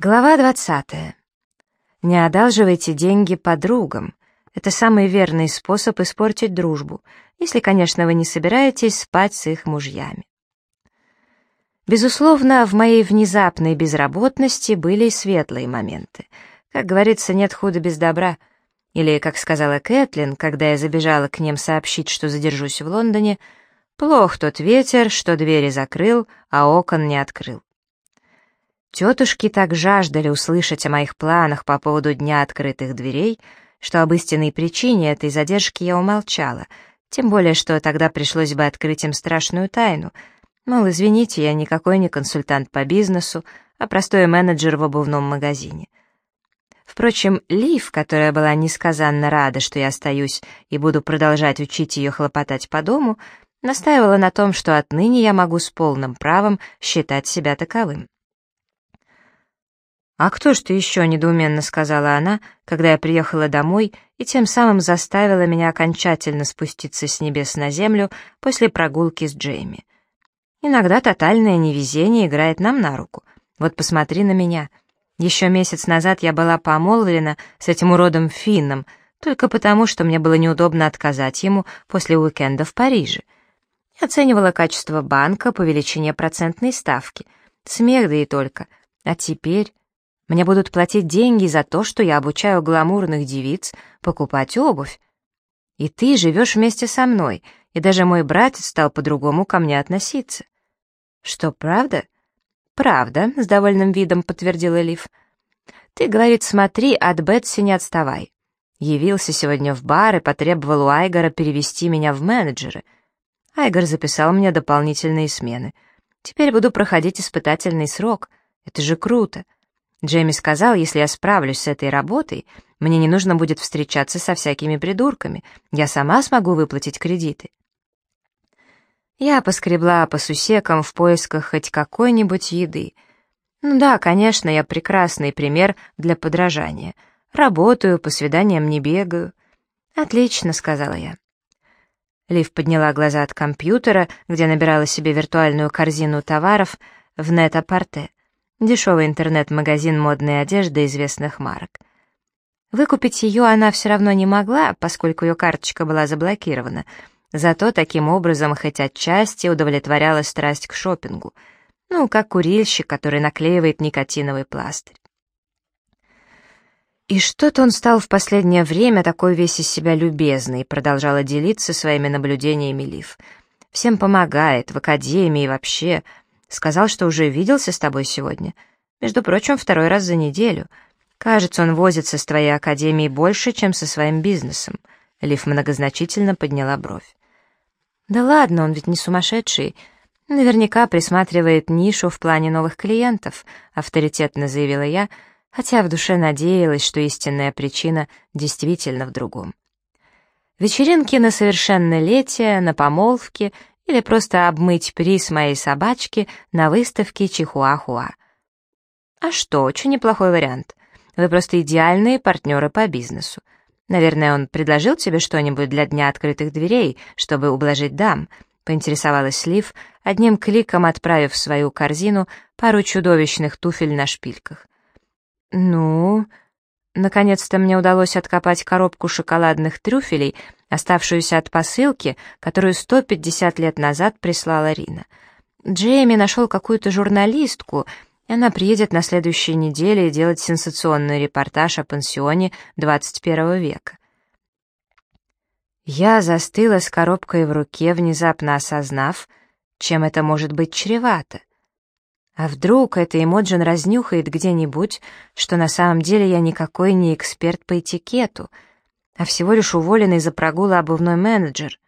Глава 20. Не одалживайте деньги подругам. Это самый верный способ испортить дружбу, если, конечно, вы не собираетесь спать с их мужьями. Безусловно, в моей внезапной безработности были и светлые моменты. Как говорится, нет худа без добра. Или, как сказала Кэтлин, когда я забежала к ним сообщить, что задержусь в Лондоне, плох тот ветер, что двери закрыл, а окон не открыл. Тетушки так жаждали услышать о моих планах по поводу Дня открытых дверей, что об истинной причине этой задержки я умолчала, тем более, что тогда пришлось бы открыть им страшную тайну. Мол, извините, я никакой не консультант по бизнесу, а простой менеджер в обувном магазине. Впрочем, Лив, которая была несказанно рада, что я остаюсь и буду продолжать учить ее хлопотать по дому, настаивала на том, что отныне я могу с полным правом считать себя таковым. «А кто ж ты еще?» — недоуменно сказала она, когда я приехала домой и тем самым заставила меня окончательно спуститься с небес на землю после прогулки с Джейми. Иногда тотальное невезение играет нам на руку. Вот посмотри на меня. Еще месяц назад я была помолвлена с этим уродом Финном, только потому, что мне было неудобно отказать ему после уикенда в Париже. Я оценивала качество банка по величине процентной ставки. Смех да и только. А теперь... Мне будут платить деньги за то, что я обучаю гламурных девиц покупать обувь. И ты живешь вместе со мной, и даже мой братец стал по-другому ко мне относиться. Что, правда? Правда, с довольным видом подтвердила Лив. Ты, говорит, смотри, от Бетси не отставай. Явился сегодня в бар и потребовал у Айгора перевести меня в менеджеры. Айгор записал мне дополнительные смены. Теперь буду проходить испытательный срок. Это же круто. Джейми сказал, если я справлюсь с этой работой, мне не нужно будет встречаться со всякими придурками, я сама смогу выплатить кредиты. Я поскребла по сусекам в поисках хоть какой-нибудь еды. Ну да, конечно, я прекрасный пример для подражания. Работаю, по свиданиям не бегаю. «Отлично», — сказала я. Лив подняла глаза от компьютера, где набирала себе виртуальную корзину товаров в Нет-Апорте. Дешевый интернет-магазин модной одежды известных марок. Выкупить ее она все равно не могла, поскольку ее карточка была заблокирована, зато таким образом хоть отчасти удовлетворяла страсть к шопингу, ну, как курильщик, который наклеивает никотиновый пластырь. «И что-то он стал в последнее время такой весь из себя любезный», продолжала делиться своими наблюдениями Лив. «Всем помогает, в академии и вообще. Сказал, что уже виделся с тобой сегодня. Между прочим, второй раз за неделю. Кажется, он возится с твоей академией больше, чем со своим бизнесом». Лив многозначительно подняла бровь. «Да ладно, он ведь не сумасшедший. Наверняка присматривает нишу в плане новых клиентов», авторитетно заявила я, хотя в душе надеялась, что истинная причина действительно в другом. Вечеринки на совершеннолетие, на помолвке или просто обмыть приз моей собачки на выставке Чихуахуа. А что, очень неплохой вариант. Вы просто идеальные партнеры по бизнесу. Наверное, он предложил тебе что-нибудь для дня открытых дверей, чтобы ублажить дам, поинтересовалась Лив, одним кликом отправив в свою корзину пару чудовищных туфель на шпильках. «Ну...» Наконец-то мне удалось откопать коробку шоколадных трюфелей, оставшуюся от посылки, которую 150 лет назад прислала Рина. Джейми нашел какую-то журналистку, и она приедет на следующей неделе делать сенсационный репортаж о пансионе 21 века. Я застыла с коробкой в руке, внезапно осознав, чем это может быть чревато. А вдруг это Эмоджин разнюхает где-нибудь, что на самом деле я никакой не эксперт по этикету, а всего лишь уволенный за прогулы обувной менеджер?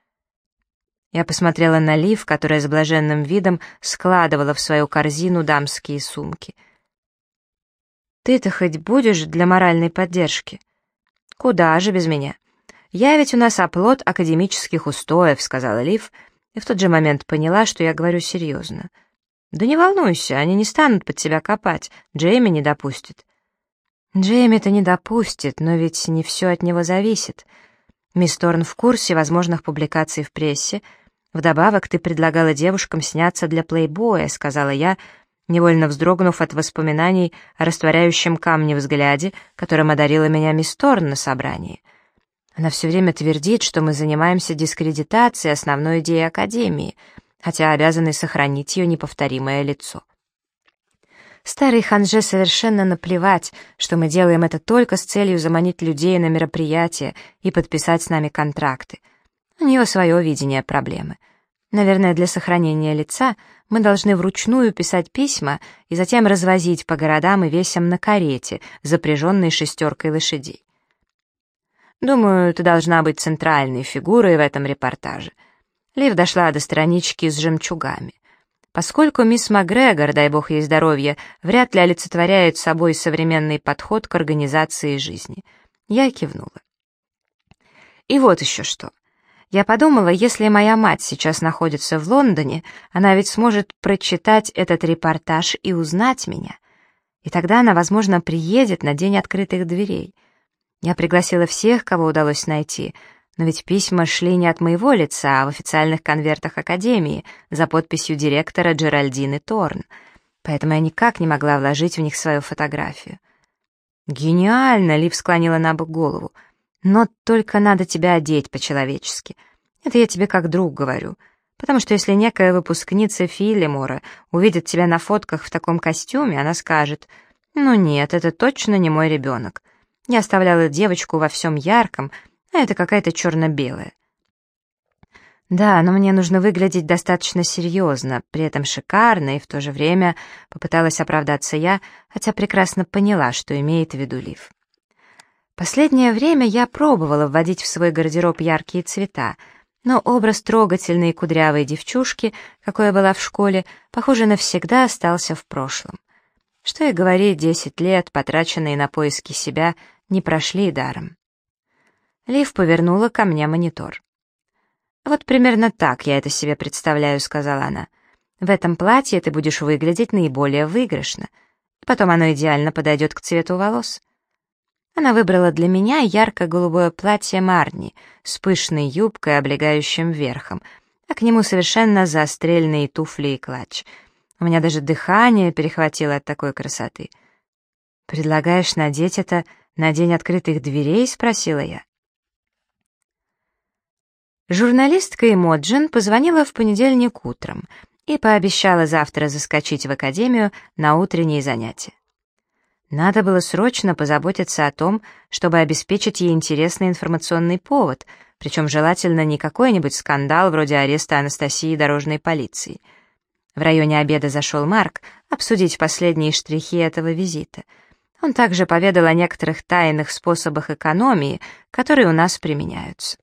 Я посмотрела на Лив, которая с блаженным видом складывала в свою корзину дамские сумки. «Ты-то хоть будешь для моральной поддержки?» «Куда же без меня?» «Я ведь у нас оплот академических устоев», — сказала Лив, и в тот же момент поняла, что я говорю серьезно. «Да не волнуйся, они не станут под тебя копать, Джейми не допустит». «Джейми-то не допустит, но ведь не все от него зависит. Мисс Торн в курсе возможных публикаций в прессе. Вдобавок ты предлагала девушкам сняться для плейбоя», — сказала я, невольно вздрогнув от воспоминаний о растворяющем камне взгляде, которым одарила меня мисс Торн на собрании. Она все время твердит, что мы занимаемся дискредитацией основной идеи Академии, хотя обязаны сохранить ее неповторимое лицо. Старый ханже совершенно наплевать, что мы делаем это только с целью заманить людей на мероприятие и подписать с нами контракты. У нее свое видение проблемы. Наверное, для сохранения лица мы должны вручную писать письма и затем развозить по городам и весям на карете, запряженной шестеркой лошадей. Думаю, ты должна быть центральной фигурой в этом репортаже. Лив дошла до странички с жемчугами. Поскольку мисс Макгрегор, дай бог ей здоровья, вряд ли олицетворяет собой современный подход к организации жизни. Я кивнула. И вот еще что. Я подумала, если моя мать сейчас находится в Лондоне, она ведь сможет прочитать этот репортаж и узнать меня. И тогда она, возможно, приедет на день открытых дверей. Я пригласила всех, кого удалось найти — но ведь письма шли не от моего лица, а в официальных конвертах Академии за подписью директора Джеральдины Торн, поэтому я никак не могла вложить в них свою фотографию. «Гениально!» — Лив склонила на бок голову. «Но только надо тебя одеть по-человечески. Это я тебе как друг говорю. Потому что если некая выпускница Филлимора увидит тебя на фотках в таком костюме, она скажет, «Ну нет, это точно не мой ребенок. Я оставляла девочку во всем ярком, а это какая-то черно-белая. Да, но мне нужно выглядеть достаточно серьезно, при этом шикарно, и в то же время попыталась оправдаться я, хотя прекрасно поняла, что имеет в виду Лив. Последнее время я пробовала вводить в свой гардероб яркие цвета, но образ трогательной кудрявой девчушки, какой я была в школе, похоже, навсегда остался в прошлом. Что и говорить, десять лет, потраченные на поиски себя, не прошли даром. Лив повернула ко мне монитор. «Вот примерно так я это себе представляю», — сказала она. «В этом платье ты будешь выглядеть наиболее выигрышно. Потом оно идеально подойдет к цвету волос». Она выбрала для меня ярко-голубое платье Марни с пышной юбкой, облегающим верхом, а к нему совершенно заострельные туфли и клатч. У меня даже дыхание перехватило от такой красоты. «Предлагаешь надеть это на день открытых дверей?» — спросила я. Журналистка Эмоджин позвонила в понедельник утром и пообещала завтра заскочить в академию на утренние занятия. Надо было срочно позаботиться о том, чтобы обеспечить ей интересный информационный повод, причем желательно не какой-нибудь скандал вроде ареста Анастасии дорожной полиции. В районе обеда зашел Марк обсудить последние штрихи этого визита. Он также поведал о некоторых тайных способах экономии, которые у нас применяются.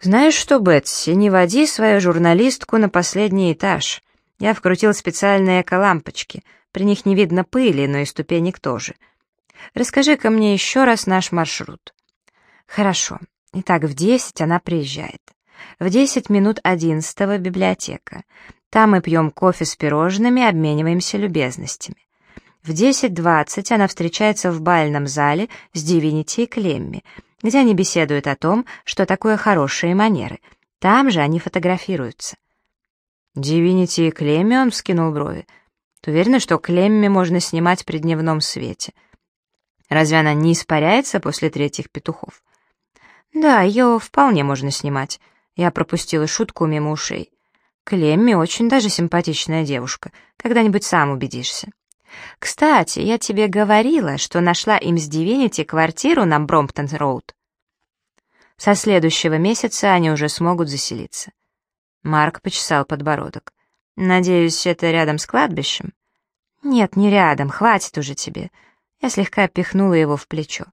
«Знаешь что, Бетси, не води свою журналистку на последний этаж. Я вкрутил специальные эко-лампочки. При них не видно пыли, но и ступенек тоже. Расскажи-ка мне еще раз наш маршрут». «Хорошо. Итак, в десять она приезжает. В десять минут одиннадцатого библиотека. Там мы пьем кофе с пирожными, обмениваемся любезностями. В десять двадцать она встречается в бальном зале с Дивинити и Клемми — где они беседуют о том, что такое хорошие манеры. Там же они фотографируются. Дивинити и Клемми он вскинул брови. Ты уверена, что Клемми можно снимать при дневном свете? Разве она не испаряется после третьих петухов? Да, ее вполне можно снимать. Я пропустила шутку мимо ушей. Клемми очень даже симпатичная девушка. Когда-нибудь сам убедишься. Кстати, я тебе говорила, что нашла им с Дивинити квартиру на Бромптон-роуд. Со следующего месяца они уже смогут заселиться. Марк почесал подбородок. «Надеюсь, это рядом с кладбищем?» «Нет, не рядом, хватит уже тебе». Я слегка пихнула его в плечо.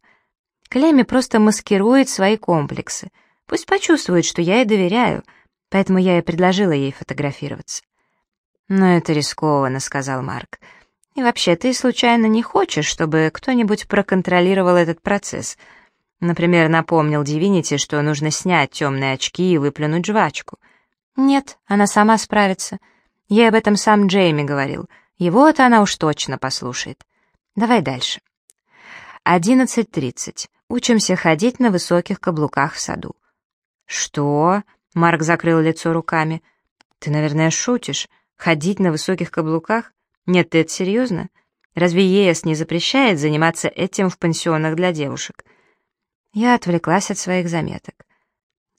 Клемми просто маскирует свои комплексы. Пусть почувствует, что я ей доверяю, поэтому я и предложила ей фотографироваться. «Но это рискованно», — сказал Марк. «И вообще, ты случайно не хочешь, чтобы кто-нибудь проконтролировал этот процесс?» Например, напомнил Дивинити, что нужно снять темные очки и выплюнуть жвачку. Нет, она сама справится. Ей об этом сам Джейми говорил. Его-то она уж точно послушает. Давай дальше. 11.30. Учимся ходить на высоких каблуках в саду. Что? Марк закрыл лицо руками. Ты, наверное, шутишь. Ходить на высоких каблуках? Нет, ты это серьезно? Разве ЕС не запрещает заниматься этим в пансионах для девушек? Я отвлеклась от своих заметок.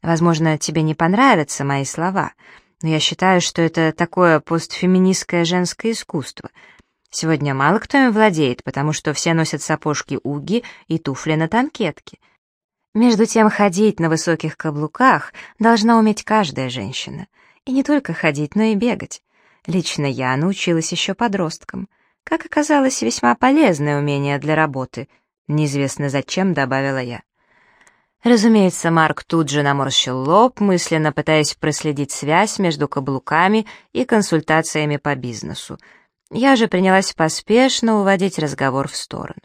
Возможно, тебе не понравятся мои слова, но я считаю, что это такое постфеминистское женское искусство. Сегодня мало кто им владеет, потому что все носят сапожки уги и туфли на танкетке. Между тем, ходить на высоких каблуках должна уметь каждая женщина. И не только ходить, но и бегать. Лично я научилась еще подросткам. Как оказалось, весьма полезное умение для работы. Неизвестно зачем, добавила я. Разумеется, Марк тут же наморщил лоб, мысленно пытаясь проследить связь между каблуками и консультациями по бизнесу. Я же принялась поспешно уводить разговор в сторону.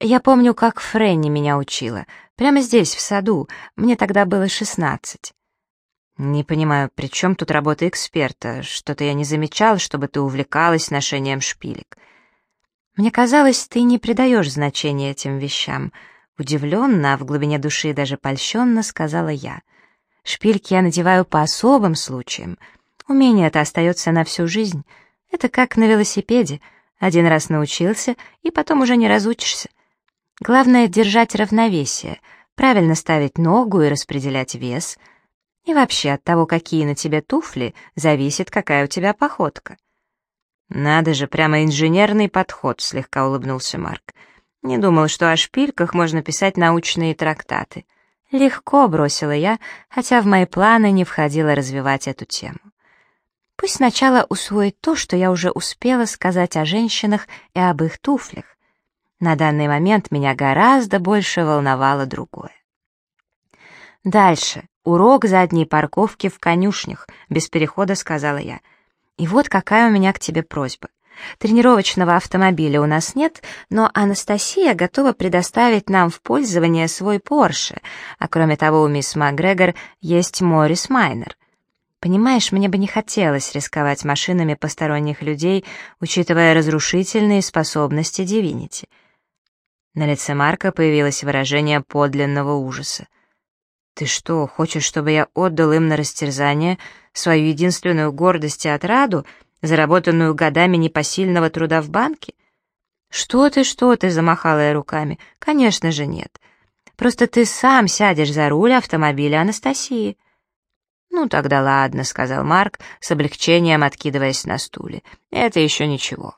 Я помню, как Фрэнни меня учила. Прямо здесь, в саду. Мне тогда было шестнадцать. Не понимаю, при чем тут работа эксперта? Что-то я не замечал, чтобы ты увлекалась ношением шпилек. Мне казалось, ты не придаешь значения этим вещам. Удивленно, а в глубине души даже польщенно сказала я. Шпильки я надеваю по особым случаям. Умение это остается на всю жизнь. Это как на велосипеде. Один раз научился, и потом уже не разучишься. Главное — держать равновесие, правильно ставить ногу и распределять вес. И вообще от того, какие на тебе туфли, зависит, какая у тебя походка. «Надо же, прямо инженерный подход», — слегка улыбнулся Марк. Не думал, что о шпильках можно писать научные трактаты. Легко бросила я, хотя в мои планы не входило развивать эту тему. Пусть сначала усвоит то, что я уже успела сказать о женщинах и об их туфлях. На данный момент меня гораздо больше волновало другое. Дальше. Урок задней парковки в конюшнях, без перехода сказала я. И вот какая у меня к тебе просьба. Тренировочного автомобиля у нас нет, но Анастасия готова предоставить нам в пользование свой Порше, а кроме того у мисс Макгрегор есть Моррис Майнер. Понимаешь, мне бы не хотелось рисковать машинами посторонних людей, учитывая разрушительные способности Дивинити. На лице Марка появилось выражение подлинного ужаса. «Ты что, хочешь, чтобы я отдал им на растерзание свою единственную гордость и отраду, заработанную годами непосильного труда в банке? Что ты, что ты, замахала я руками. Конечно же нет. Просто ты сам сядешь за руль автомобиля Анастасии. Ну тогда ладно, сказал Марк, с облегчением откидываясь на стуле. Это еще ничего.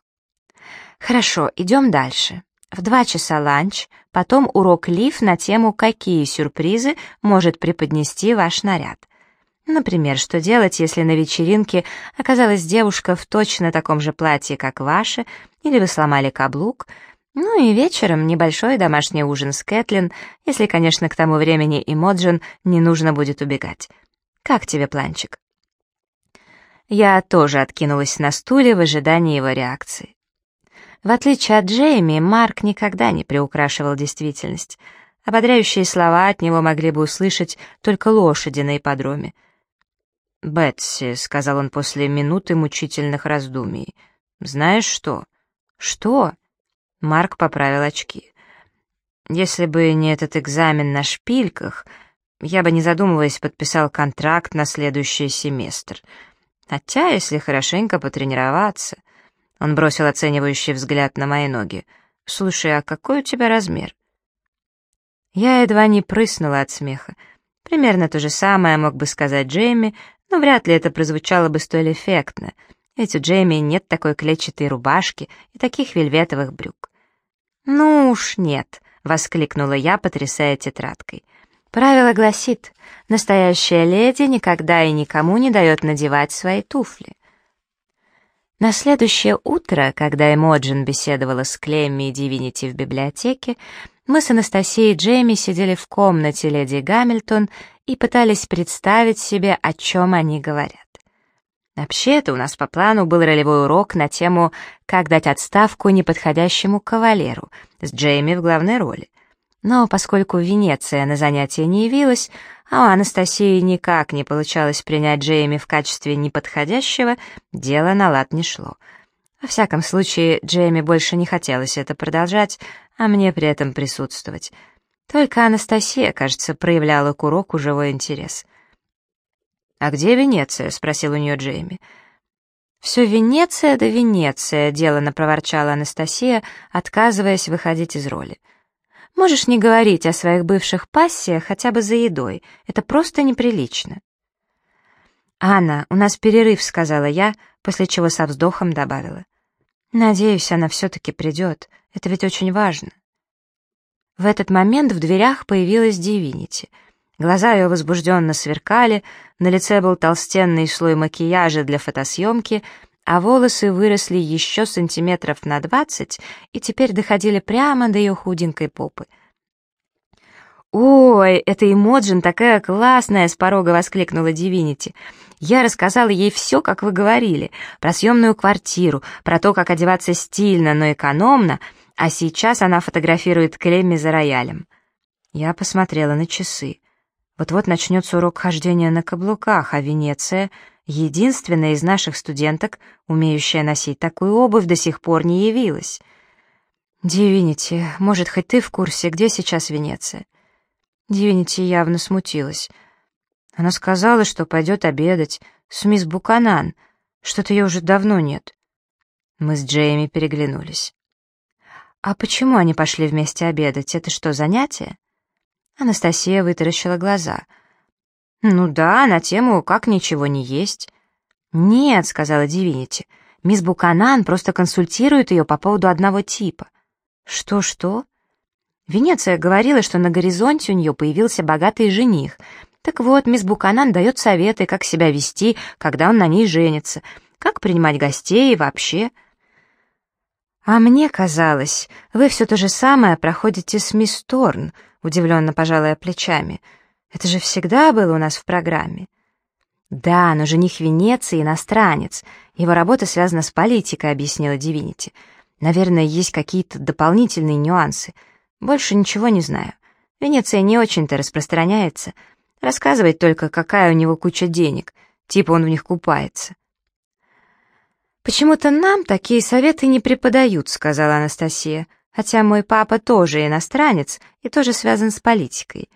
Хорошо, идем дальше. В два часа ланч, потом урок лиф на тему «Какие сюрпризы может преподнести ваш наряд?». Например, что делать, если на вечеринке оказалась девушка в точно таком же платье, как ваше, или вы сломали каблук, ну и вечером небольшой домашний ужин с Кэтлин, если, конечно, к тому времени и Моджин не нужно будет убегать. Как тебе планчик? Я тоже откинулась на стуле в ожидании его реакции. В отличие от Джейми, Марк никогда не приукрашивал действительность. Ободряющие слова от него могли бы услышать только лошади на ипподроме — «Бетси», — сказал он после минуты мучительных раздумий, — «знаешь что?» «Что?» Марк поправил очки. «Если бы не этот экзамен на шпильках, я бы, не задумываясь, подписал контракт на следующий семестр. Хотя, если хорошенько потренироваться...» Он бросил оценивающий взгляд на мои ноги. «Слушай, а какой у тебя размер?» Я едва не прыснула от смеха. Примерно то же самое мог бы сказать Джейми, но вряд ли это прозвучало бы столь эффектно, ведь у Джейми нет такой клетчатой рубашки и таких вельветовых брюк. «Ну уж нет», — воскликнула я, потрясая тетрадкой. «Правило гласит, настоящая леди никогда и никому не дает надевать свои туфли». На следующее утро, когда Эмоджин беседовала с Клемми и Дивинити в библиотеке, мы с Анастасией и Джейми сидели в комнате леди Гамильтон и пытались представить себе, о чем они говорят. Вообще-то у нас по плану был ролевой урок на тему «Как дать отставку неподходящему кавалеру» с Джейми в главной роли. Но поскольку Венеция на занятие не явилась, а у Анастасии никак не получалось принять Джейми в качестве неподходящего, дело на лад не шло. Во всяком случае, Джейми больше не хотелось это продолжать, а мне при этом присутствовать — только Анастасия, кажется, проявляла к уроку живой интерес. «А где Венеция?» — спросил у нее Джейми. «Все Венеция да Венеция», — делано проворчала Анастасия, отказываясь выходить из роли. «Можешь не говорить о своих бывших пассиях хотя бы за едой. Это просто неприлично». «Анна, у нас перерыв», — сказала я, после чего со вздохом добавила. «Надеюсь, она все-таки придет. Это ведь очень важно». В этот момент в дверях появилась Дивинити — Глаза ее возбужденно сверкали, на лице был толстенный слой макияжа для фотосъемки, а волосы выросли еще сантиметров на двадцать и теперь доходили прямо до ее худенькой попы. «Ой, эта Эмоджин такая классная!» — с порога воскликнула Дивинити. «Я рассказала ей все, как вы говорили, про съемную квартиру, про то, как одеваться стильно, но экономно, а сейчас она фотографирует Клемми за роялем». Я посмотрела на часы. Вот-вот начнется урок хождения на каблуках, а Венеция, единственная из наших студенток, умеющая носить такую обувь, до сих пор не явилась. «Дивинити, может, хоть ты в курсе, где сейчас Венеция?» Дивинити явно смутилась. Она сказала, что пойдет обедать с мисс Буканан, что-то ее уже давно нет. Мы с Джейми переглянулись. «А почему они пошли вместе обедать? Это что, занятие?» Анастасия вытаращила глаза. «Ну да, на тему «как ничего не есть». «Нет», — сказала Дивинити, — «мисс Буканан просто консультирует ее по поводу одного типа». «Что-что?» Венеция говорила, что на горизонте у нее появился богатый жених. Так вот, мисс Буканан дает советы, как себя вести, когда он на ней женится, как принимать гостей и вообще. «А мне казалось, вы все то же самое проходите с мисс Торн», удивленно пожалая плечами. «Это же всегда было у нас в программе». «Да, но жених Венеции иностранец. Его работа связана с политикой», — объяснила Дивинити. «Наверное, есть какие-то дополнительные нюансы. Больше ничего не знаю. Венеция не очень-то распространяется. Рассказывает только, какая у него куча денег. Типа он в них купается». «Почему-то нам такие советы не преподают», — сказала Анастасия хотя мой папа тоже иностранец и тоже связан с политикой.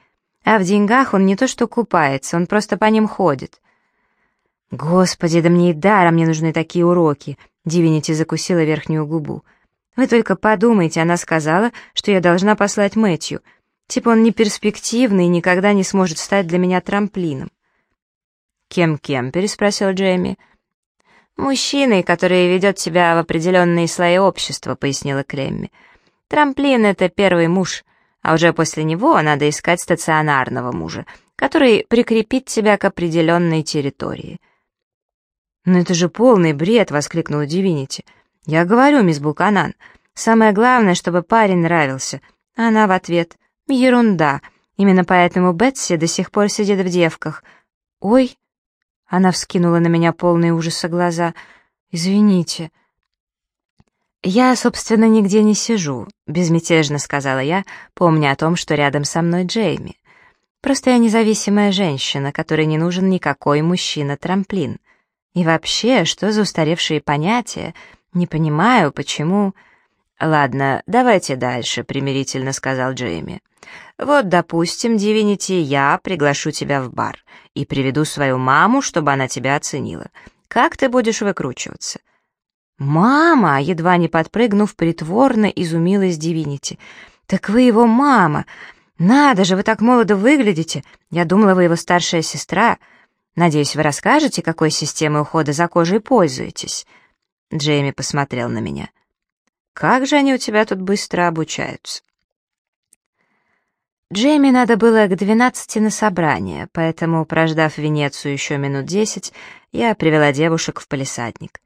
А в деньгах он не то что купается, он просто по ним ходит. Господи, да мне и даром не нужны такие уроки, Дивинити закусила верхнюю губу. Вы только подумайте, она сказала, что я должна послать Мэтью. Типа он не перспективный и никогда не сможет стать для меня трамплином. «Кем-кем?» — переспросил Джейми. «Мужчиной, который ведет себя в определенные слои общества», — пояснила Клемми. Трамплин — это первый муж, а уже после него надо искать стационарного мужа, который прикрепит тебя к определенной территории. «Но это же полный бред!» — воскликнула Дивинити. «Я говорю, мисс Буканан, самое главное, чтобы парень нравился». Она в ответ «Ерунда, именно поэтому Бетси до сих пор сидит в девках». «Ой!» — она вскинула на меня полные ужаса глаза. «Извините». «Я, собственно, нигде не сижу», — безмятежно сказала я, помня о том, что рядом со мной Джейми. «Просто я независимая женщина, которой не нужен никакой мужчина-трамплин. И вообще, что за устаревшие понятия? Не понимаю, почему...» «Ладно, давайте дальше», — примирительно сказал Джейми. «Вот, допустим, Дивинити, я приглашу тебя в бар и приведу свою маму, чтобы она тебя оценила. Как ты будешь выкручиваться?» «Мама!» — едва не подпрыгнув, притворно изумилась Дивинити. «Так вы его мама! Надо же, вы так молодо выглядите! Я думала, вы его старшая сестра. Надеюсь, вы расскажете, какой системой ухода за кожей пользуетесь?» Джейми посмотрел на меня. «Как же они у тебя тут быстро обучаются?» Джейми надо было к двенадцати на собрание, поэтому, прождав Венецию еще минут десять, я привела девушек в палисадник.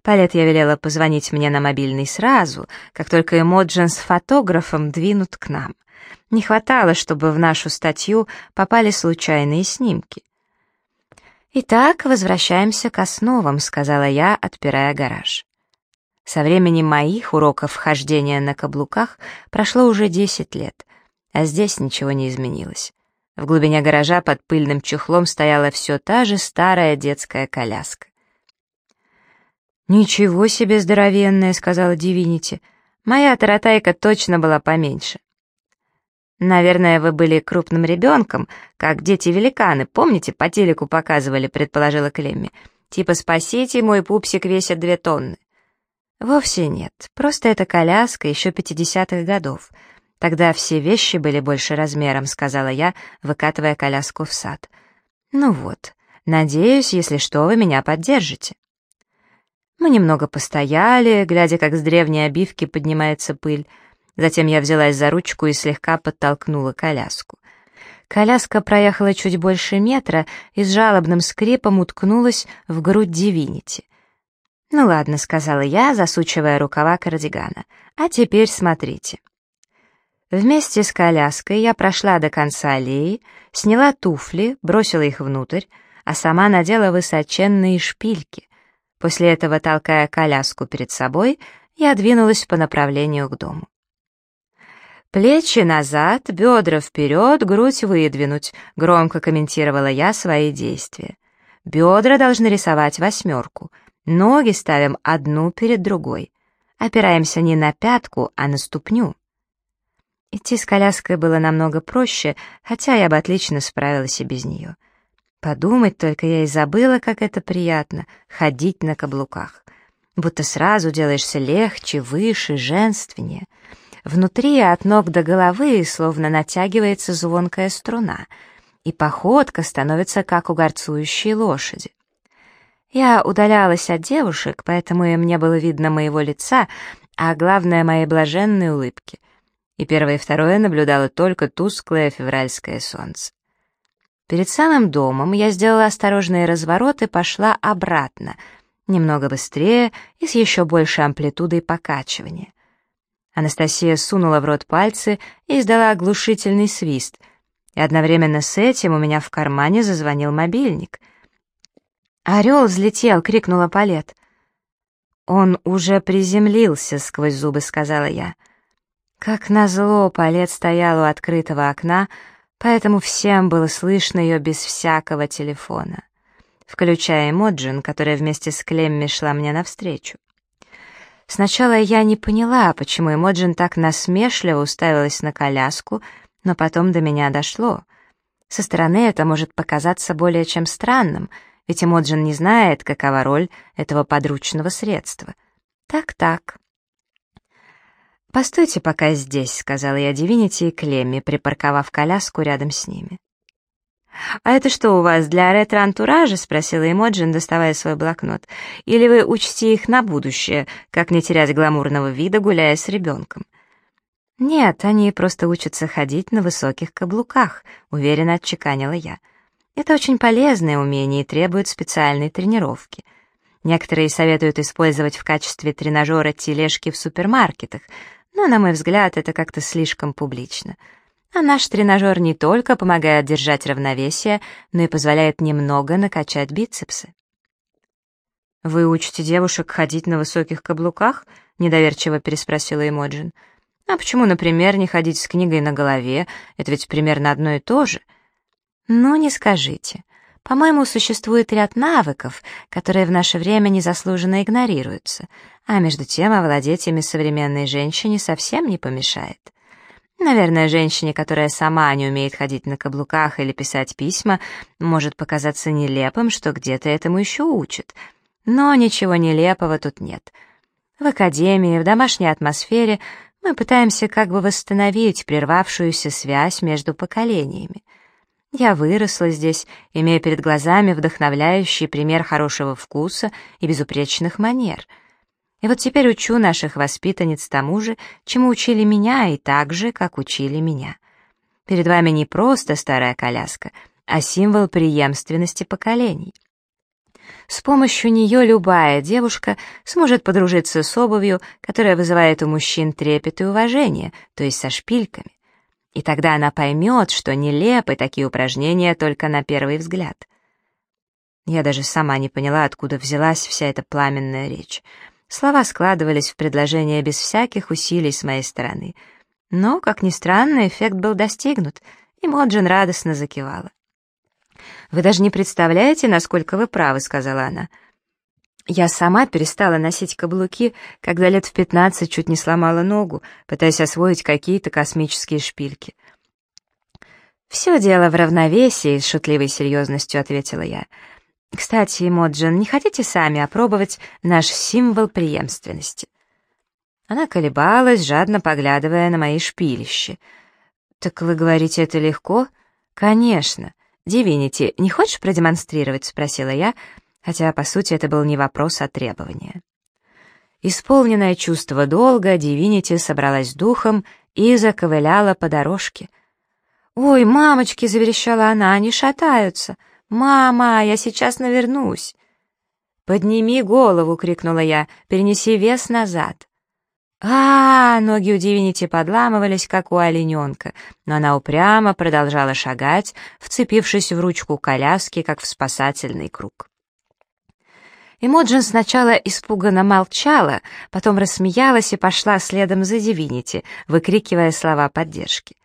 Палет я велела позвонить мне на мобильный сразу, как только Эмоджин с фотографом двинут к нам. Не хватало, чтобы в нашу статью попали случайные снимки. «Итак, возвращаемся к основам», — сказала я, отпирая гараж. Со времени моих уроков хождения на каблуках прошло уже 10 лет, а здесь ничего не изменилось. В глубине гаража под пыльным чехлом стояла все та же старая детская коляска. «Ничего себе здоровенная», — сказала Дивинити. «Моя таратайка точно была поменьше». «Наверное, вы были крупным ребенком, как дети-великаны, помните, по телеку показывали», — предположила Клемми. Типа «спасите, мой пупсик весит две тонны». Вовсе нет, просто это коляска еще 50-х годов. Тогда все вещи были больше размером, сказала я, выкатывая коляску в сад. Ну вот, надеюсь, если что, вы меня поддержите. Мы немного постояли, глядя, как с древней обивки поднимается пыль. Затем я взялась за ручку и слегка подтолкнула коляску. Коляска проехала чуть больше метра и с жалобным скрипом уткнулась в грудь Дивинити. «Ну ладно», — сказала я, засучивая рукава кардигана. «А теперь смотрите». Вместе с коляской я прошла до конца аллеи, сняла туфли, бросила их внутрь, а сама надела высоченные шпильки. После этого, толкая коляску перед собой, я двинулась по направлению к дому. «Плечи назад, бедра вперед, грудь выдвинуть», — громко комментировала я свои действия. «Бедра должны рисовать восьмерку, ноги ставим одну перед другой. Опираемся не на пятку, а на ступню». Идти с коляской было намного проще, хотя я бы отлично справилась и без нее. Подумать только я и забыла, как это приятно — ходить на каблуках. Будто сразу делаешься легче, выше, женственнее. Внутри от ног до головы словно натягивается звонкая струна, и походка становится как у горцующей лошади. Я удалялась от девушек, поэтому им не было видно моего лица, а главное — моей блаженной улыбки. И первое и второе наблюдало только тусклое февральское солнце. Перед самым домом я сделала осторожный разворот и пошла обратно, немного быстрее и с еще большей амплитудой покачивания. Анастасия сунула в рот пальцы и издала оглушительный свист, и одновременно с этим у меня в кармане зазвонил мобильник. «Орел взлетел!» — крикнула Палет. «Он уже приземлился», — сквозь зубы сказала я. Как назло, Палет стоял у открытого окна, поэтому всем было слышно ее без всякого телефона, включая Эмоджин, которая вместе с Клемми шла мне навстречу. Сначала я не поняла, почему Эмоджин так насмешливо уставилась на коляску, но потом до меня дошло. Со стороны это может показаться более чем странным, ведь Эмоджин не знает, какова роль этого подручного средства. Так-так. «Постойте пока здесь», — сказала я Дивинити и Клемми, припарковав коляску рядом с ними. «А это что у вас, для ретро-антуража?» — спросила Эмоджин, доставая свой блокнот. «Или вы учтите их на будущее, как не терять гламурного вида, гуляя с ребенком?» «Нет, они просто учатся ходить на высоких каблуках», — уверенно отчеканила я. «Это очень полезное умение и требует специальной тренировки. Некоторые советуют использовать в качестве тренажера тележки в супермаркетах, но, на мой взгляд, это как-то слишком публично. А наш тренажер не только помогает держать равновесие, но и позволяет немного накачать бицепсы. «Вы учите девушек ходить на высоких каблуках?» — недоверчиво переспросила Эмоджин. «А почему, например, не ходить с книгой на голове? Это ведь примерно одно и то же». «Ну, не скажите. По-моему, существует ряд навыков, которые в наше время незаслуженно игнорируются, а между тем овладеть ими современной женщине совсем не помешает. Наверное, женщине, которая сама не умеет ходить на каблуках или писать письма, может показаться нелепым, что где-то этому еще учат. Но ничего нелепого тут нет. В академии, в домашней атмосфере мы пытаемся как бы восстановить прервавшуюся связь между поколениями. Я выросла здесь, имея перед глазами вдохновляющий пример хорошего вкуса и безупречных манер. И вот теперь учу наших воспитанниц тому же, чему учили меня, и так же, как учили меня. Перед вами не просто старая коляска, а символ преемственности поколений. С помощью нее любая девушка сможет подружиться с обувью, которая вызывает у мужчин трепет и уважение, то есть со шпильками. И тогда она поймет, что нелепы такие упражнения только на первый взгляд. Я даже сама не поняла, откуда взялась вся эта пламенная речь. Слова складывались в предложение без всяких усилий с моей стороны. Но, как ни странно, эффект был достигнут, и Моджин радостно закивала. «Вы даже не представляете, насколько вы правы», — сказала она. Я сама перестала носить каблуки, когда лет в пятнадцать чуть не сломала ногу, пытаясь освоить какие-то космические шпильки. «Все дело в равновесии», — с шутливой серьезностью ответила я. Кстати, Моджин, не хотите сами опробовать наш символ преемственности?» Она колебалась, жадно поглядывая на мои шпилища. «Так вы говорите, это легко?» «Конечно. Дивинити, не хочешь продемонстрировать?» — спросила я, хотя, по сути, это был не вопрос, а требование. Исполненное чувство долга, Дивинити собралась духом и заковыляла по дорожке. «Ой, мамочки!» — заверещала она, — «они шатаются! Мама, я сейчас навернусь!» «Подними голову!» — крикнула я, — «перенеси вес назад!» а, -а, -а ноги у Дивинити подламывались, как у олененка, но она упрямо продолжала шагать, вцепившись в ручку коляски, как в спасательный круг. Эмоджин сначала испуганно молчала, потом рассмеялась и пошла следом за Дивинити, выкрикивая слова поддержки.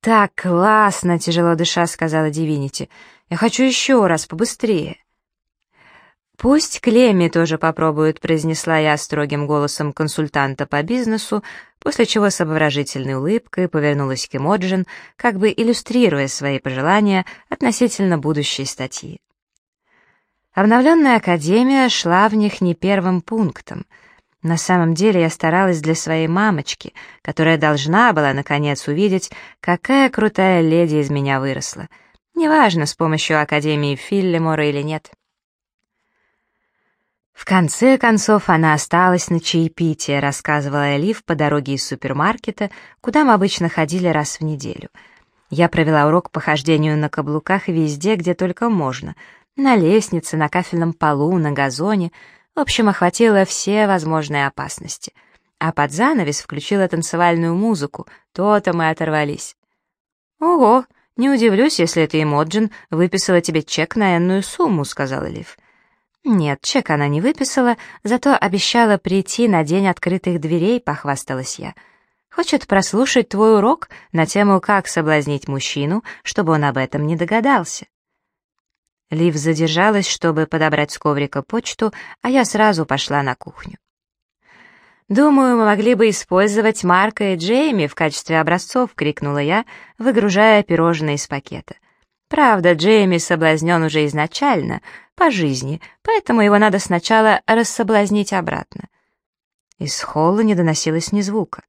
«Так классно!» — тяжело дыша сказала Дивинити. «Я хочу еще раз, побыстрее!» «Пусть Клемми тоже попробует», — произнесла я строгим голосом консультанта по бизнесу, после чего с обворожительной улыбкой повернулась к Эмоджин, как бы иллюстрируя свои пожелания относительно будущей статьи. Обновленная академия шла в них не первым пунктом. На самом деле я старалась для своей мамочки, которая должна была, наконец, увидеть, какая крутая леди из меня выросла. Неважно, с помощью Академии Филлимора или нет. В конце концов она осталась на чаепитие, рассказывала Элиф по дороге из супермаркета, куда мы обычно ходили раз в неделю. Я провела урок по хождению на каблуках везде, где только можно. На лестнице, на кафельном полу, на газоне. В общем, охватила все возможные опасности. А под занавес включила танцевальную музыку. То-то мы оторвались. «Ого, не удивлюсь, если эта Эмоджин выписала тебе чек на энную сумму», — сказала Лив. «Нет, чек она не выписала, зато обещала прийти на день открытых дверей», — похвасталась я. «Хочет прослушать твой урок на тему «Как соблазнить мужчину», чтобы он об этом не догадался». Лив задержалась, чтобы подобрать с коврика почту, а я сразу пошла на кухню. «Думаю, мы могли бы использовать Марка и Джейми в качестве образцов», — крикнула я, выгружая пирожные из пакета. Правда, Джейми соблазнен уже изначально, по жизни, поэтому его надо сначала рассоблазнить обратно. Из холла не доносилось ни звука.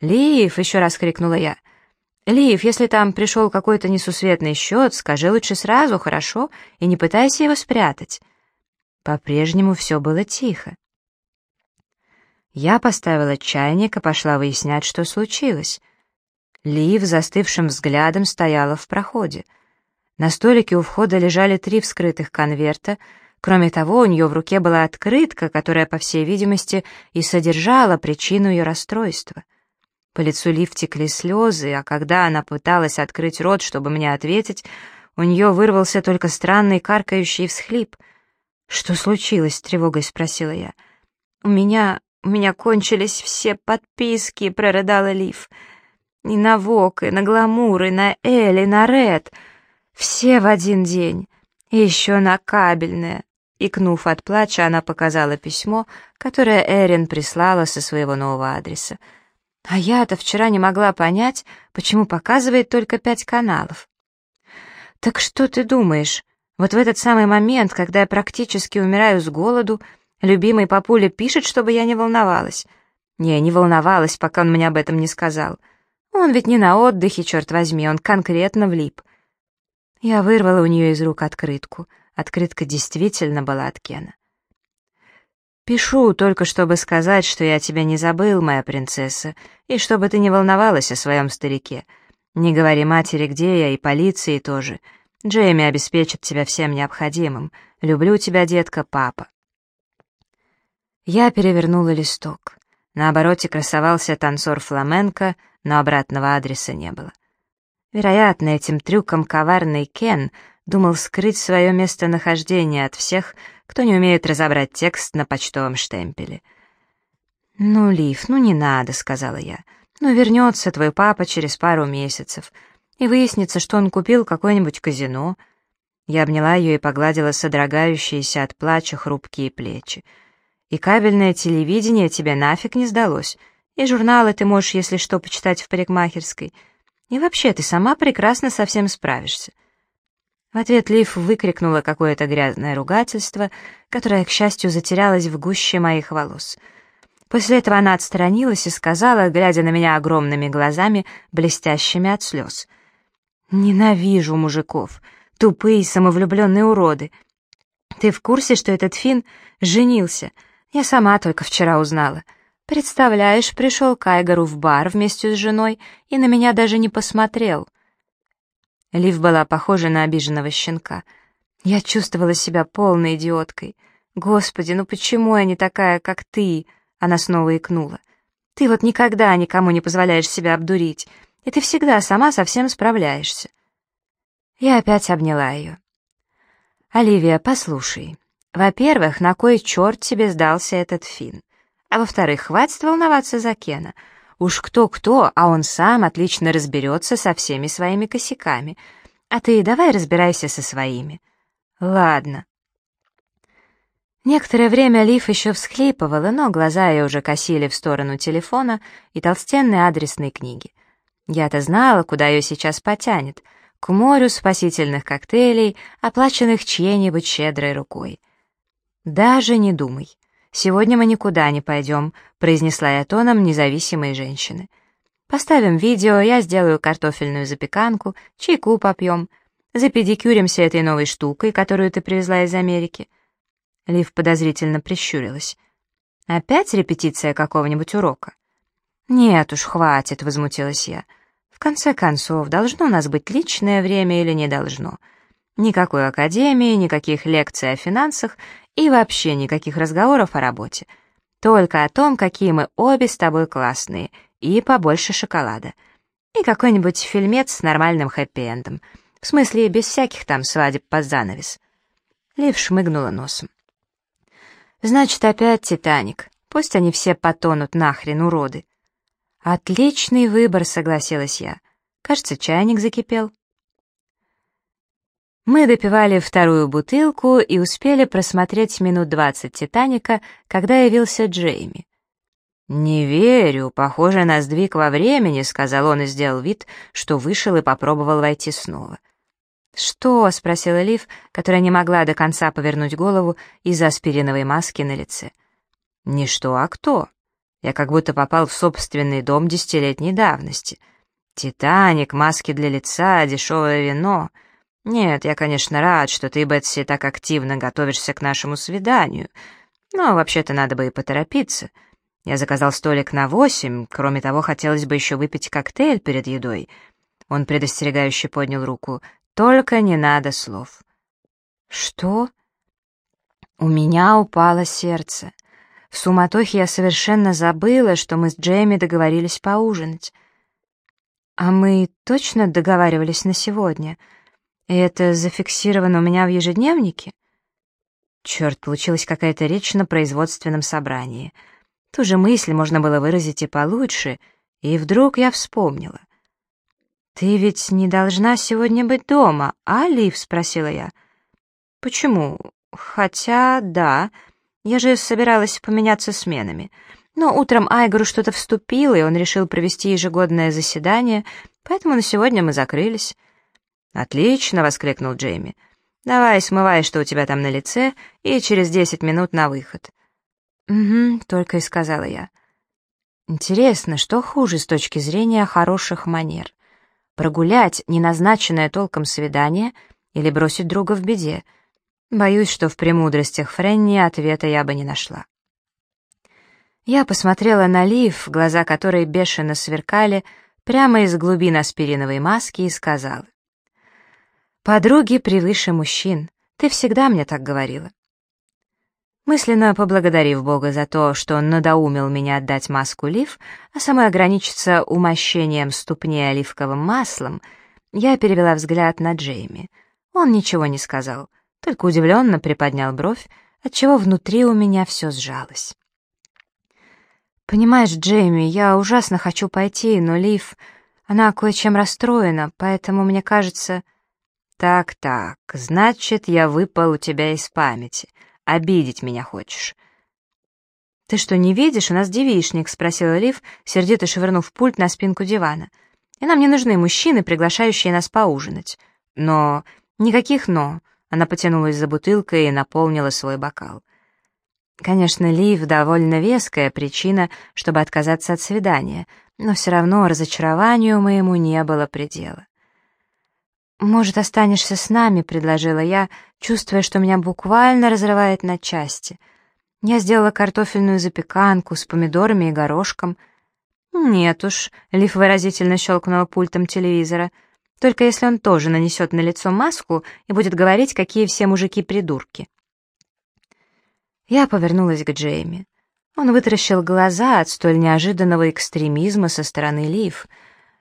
«Лив!» — еще раз крикнула я. «Лив, если там пришел какой-то несусветный счет, скажи лучше сразу, хорошо, и не пытайся его спрятать». По-прежнему все было тихо. Я поставила чайник и пошла выяснять, что случилось. Лив застывшим взглядом стояла в проходе — на столике у входа лежали три вскрытых конверта. Кроме того, у нее в руке была открытка, которая, по всей видимости, и содержала причину ее расстройства. По лицу Лив текли слезы, а когда она пыталась открыть рот, чтобы мне ответить, у нее вырвался только странный каркающий всхлип. «Что случилось?» — тревогой спросила я. «У меня... у меня кончились все подписки», — прорыдала Лив. «И на Вок, и на Гламур, и на Эль, и на Ред». Все в один день. И еще на кабельное. Икнув от плача, она показала письмо, которое Эрин прислала со своего нового адреса. А я-то вчера не могла понять, почему показывает только пять каналов. «Так что ты думаешь? Вот в этот самый момент, когда я практически умираю с голоду, любимый папуля пишет, чтобы я не волновалась. Не, не волновалась, пока он мне об этом не сказал. Он ведь не на отдыхе, черт возьми, он конкретно влип. Я вырвала у нее из рук открытку. Открытка действительно была от Кена. «Пишу только, чтобы сказать, что я тебя не забыл, моя принцесса, и чтобы ты не волновалась о своем старике. Не говори матери, где я, и полиции тоже. Джейми обеспечит тебя всем необходимым. Люблю тебя, детка, папа». Я перевернула листок. На обороте красовался танцор фламенко, но обратного адреса не было. Вероятно, этим трюком коварный Кен думал скрыть свое местонахождение от всех, кто не умеет разобрать текст на почтовом штемпеле. «Ну, Лив, ну не надо», — сказала я. «Ну, вернется твой папа через пару месяцев, и выяснится, что он купил какое-нибудь казино». Я обняла ее и погладила содрогающиеся от плача хрупкие плечи. «И кабельное телевидение тебе нафиг не сдалось, и журналы ты можешь, если что, почитать в парикмахерской». И вообще, ты сама прекрасно со всем справишься. В ответ Лив выкрикнула какое-то грязное ругательство, которое, к счастью, затерялось в гуще моих волос. После этого она отстранилась и сказала, глядя на меня огромными глазами, блестящими от слез. «Ненавижу мужиков, тупые самовлюбленные уроды. Ты в курсе, что этот Финн женился? Я сама только вчера узнала. Представляешь, пришел к Айгару в бар вместе с женой и на меня даже не посмотрел». Лив была похожа на обиженного щенка. Я чувствовала себя полной идиоткой. «Господи, ну почему я не такая, как ты?» Она снова икнула. «Ты вот никогда никому не позволяешь себя обдурить, и ты всегда сама со всем справляешься». Я опять обняла ее. «Оливия, послушай. Во-первых, на кой черт тебе сдался этот фин? А во-вторых, хватит волноваться за Кена. Уж кто-кто, а он сам отлично разберется со всеми своими косяками. А ты давай разбирайся со своими. Ладно. Некоторое время Лив еще всхлипывала, но глаза ее уже косили в сторону телефона и толстенной адресной книги. Я-то знала, куда ее сейчас потянет. К морю спасительных коктейлей, оплаченных чьей-нибудь щедрой рукой. Даже не думай. «Сегодня мы никуда не пойдем», — произнесла я тоном независимой женщины. «Поставим видео, я сделаю картофельную запеканку, чайку попьем, запедикюримся этой новой штукой, которую ты привезла из Америки». Лив подозрительно прищурилась. «Опять репетиция какого-нибудь урока?» «Нет уж, хватит», — возмутилась я. «В конце концов, должно у нас быть личное время или не должно?» Никакой академии, никаких лекций о финансах и вообще никаких разговоров о работе. Только о том, какие мы обе с тобой классные, и побольше шоколада. И какой-нибудь фильмец с нормальным хэппи-эндом. В смысле, без всяких там свадеб под занавес. Лив шмыгнула носом. «Значит, опять «Титаник». Пусть они все потонут нахрен, уроды». «Отличный выбор», — согласилась я. «Кажется, чайник закипел». Мы допивали вторую бутылку и успели просмотреть минут двадцать «Титаника», когда явился Джейми. «Не верю, похоже на сдвиг во времени», — сказал он и сделал вид, что вышел и попробовал войти снова. «Что?» — спросила Лив, которая не могла до конца повернуть голову из-за аспириновой маски на лице. «Не что, а кто? Я как будто попал в собственный дом десятилетней давности. Титаник, маски для лица, дешевое вино...» «Нет, я, конечно, рад, что ты, Бетси, так активно готовишься к нашему свиданию, но вообще-то надо бы и поторопиться. Я заказал столик на восемь, кроме того, хотелось бы еще выпить коктейль перед едой». Он предостерегающе поднял руку. «Только не надо слов». «Что?» У меня упало сердце. В суматохе я совершенно забыла, что мы с Джейми договорились поужинать. «А мы точно договаривались на сегодня?» И это зафиксировано у меня в ежедневнике? Черт, получилась какая-то речь на производственном собрании. Ту же мысль можно было выразить и получше, и вдруг я вспомнила. «Ты ведь не должна сегодня быть дома, а, Лив?» — спросила я. «Почему? Хотя, да, я же собиралась поменяться сменами. Но утром Айгору что-то вступило, и он решил провести ежегодное заседание, поэтому на сегодня мы закрылись. «Отлично!» — воскликнул Джейми. «Давай, смывай, что у тебя там на лице, и через десять минут на выход». «Угу», — только и сказала я. «Интересно, что хуже с точки зрения хороших манер? Прогулять неназначенное толком свидание или бросить друга в беде? Боюсь, что в премудростях Френни ответа я бы не нашла». Я посмотрела на Лив, глаза которой бешено сверкали, прямо из глубин аспириновой маски и сказала. «Подруги превыше мужчин. Ты всегда мне так говорила». Мысленно поблагодарив Бога за то, что он надоумил меня отдать маску лив, а самой ограничиться умощением ступней оливковым маслом, я перевела взгляд на Джейми. Он ничего не сказал, только удивленно приподнял бровь, отчего внутри у меня все сжалось. «Понимаешь, Джейми, я ужасно хочу пойти, но Лив, она кое-чем расстроена, поэтому, мне кажется...» «Так-так, значит, я выпал у тебя из памяти. Обидеть меня хочешь?» «Ты что, не видишь? У нас девишник», — спросила Лив, сердито швырнув пульт на спинку дивана. «И нам не нужны мужчины, приглашающие нас поужинать. Но Никаких «но». Она потянулась за бутылкой и наполнила свой бокал. Конечно, Лив — довольно веская причина, чтобы отказаться от свидания, но все равно разочарованию моему не было предела. «Может, останешься с нами?» — предложила я, чувствуя, что меня буквально разрывает на части. Я сделала картофельную запеканку с помидорами и горошком. «Нет уж», — Лив выразительно щелкнула пультом телевизора, «только если он тоже нанесет на лицо маску и будет говорить, какие все мужики придурки». Я повернулась к Джейми. Он вытаращил глаза от столь неожиданного экстремизма со стороны Лив —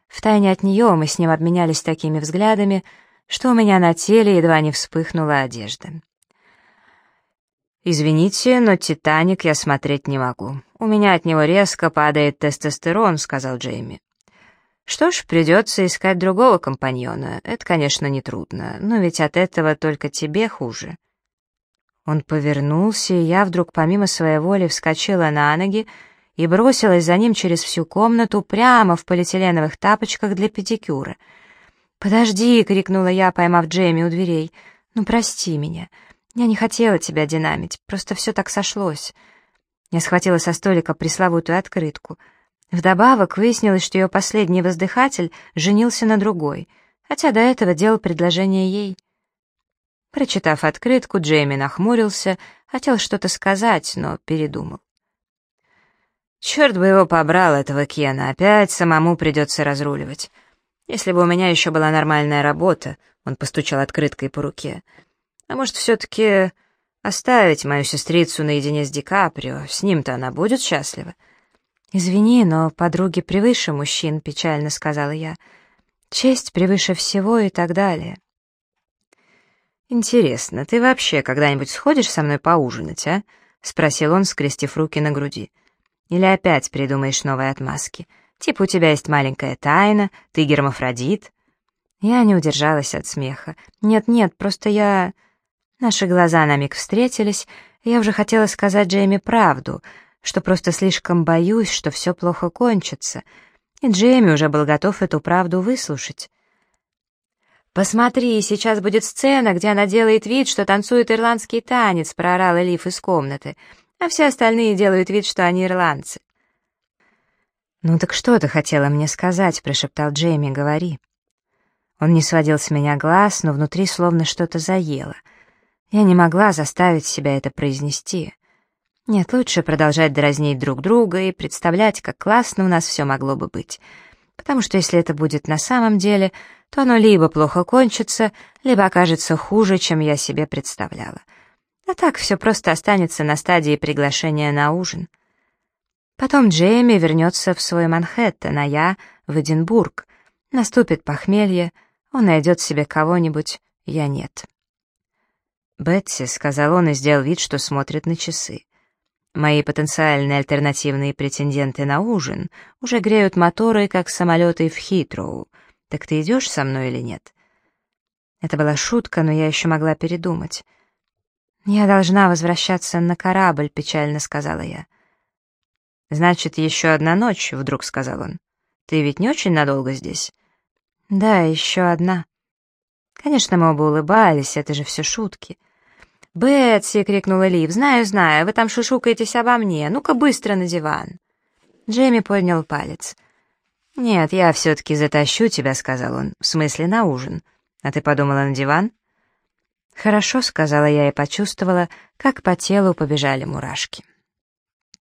Втайне от нее мы с ним обменялись такими взглядами, что у меня на теле едва не вспыхнула одежда. «Извините, но «Титаник» я смотреть не могу. У меня от него резко падает тестостерон», — сказал Джейми. «Что ж, придется искать другого компаньона. Это, конечно, нетрудно, но ведь от этого только тебе хуже». Он повернулся, и я вдруг помимо своей воли вскочила на ноги и бросилась за ним через всю комнату прямо в полиэтиленовых тапочках для педикюра. «Подожди!» — крикнула я, поймав Джейми у дверей. «Ну, прости меня. Я не хотела тебя динамить, просто все так сошлось». Я схватила со столика пресловутую открытку. Вдобавок выяснилось, что ее последний воздыхатель женился на другой, хотя до этого делал предложение ей. Прочитав открытку, Джейми нахмурился, хотел что-то сказать, но передумал. Черт бы его побрал, этого Кена, опять самому придется разруливать. Если бы у меня еще была нормальная работа, он постучал открыткой по руке. А может, все-таки оставить мою сестрицу наедине с Ди Каприо, с ним-то она будет счастлива. «Извини, но подруги превыше мужчин», — печально сказала я. «Честь превыше всего и так далее». «Интересно, ты вообще когда-нибудь сходишь со мной поужинать, а?» — спросил он, скрестив руки на груди. Или опять придумаешь новые отмазки? Типа у тебя есть маленькая тайна, ты гермафродит?» Я не удержалась от смеха. «Нет-нет, просто я...» Наши глаза на миг встретились, я уже хотела сказать Джейми правду, что просто слишком боюсь, что все плохо кончится. И Джейми уже был готов эту правду выслушать. «Посмотри, сейчас будет сцена, где она делает вид, что танцует ирландский танец», — проорала Лив из комнаты а все остальные делают вид, что они ирландцы. «Ну так что ты хотела мне сказать?» — прошептал Джейми, «говори». Он не сводил с меня глаз, но внутри словно что-то заело. Я не могла заставить себя это произнести. Нет, лучше продолжать дразнить друг друга и представлять, как классно у нас все могло бы быть. Потому что если это будет на самом деле, то оно либо плохо кончится, либо окажется хуже, чем я себе представляла. А так все просто останется на стадии приглашения на ужин. Потом Джейми вернется в свой Манхэттен, а я — в Эдинбург. Наступит похмелье, он найдет себе кого-нибудь, я нет. «Бетси», — сказал он и сделал вид, что смотрит на часы. «Мои потенциальные альтернативные претенденты на ужин уже греют моторы, как самолеты в Хитроу. Так ты идешь со мной или нет?» Это была шутка, но я еще могла передумать. «Я должна возвращаться на корабль», — печально сказала я. «Значит, еще одна ночь», — вдруг сказал он. «Ты ведь не очень надолго здесь?» «Да, еще одна». Конечно, мы оба улыбались, это же все шутки. «Бетси!» — крикнула Лив. «Знаю, знаю, вы там шушукаетесь обо мне. Ну-ка быстро на диван». Джейми поднял палец. «Нет, я все-таки затащу тебя», — сказал он. «В смысле, на ужин. А ты подумала на диван?» «Хорошо», — сказала я и почувствовала, как по телу побежали мурашки.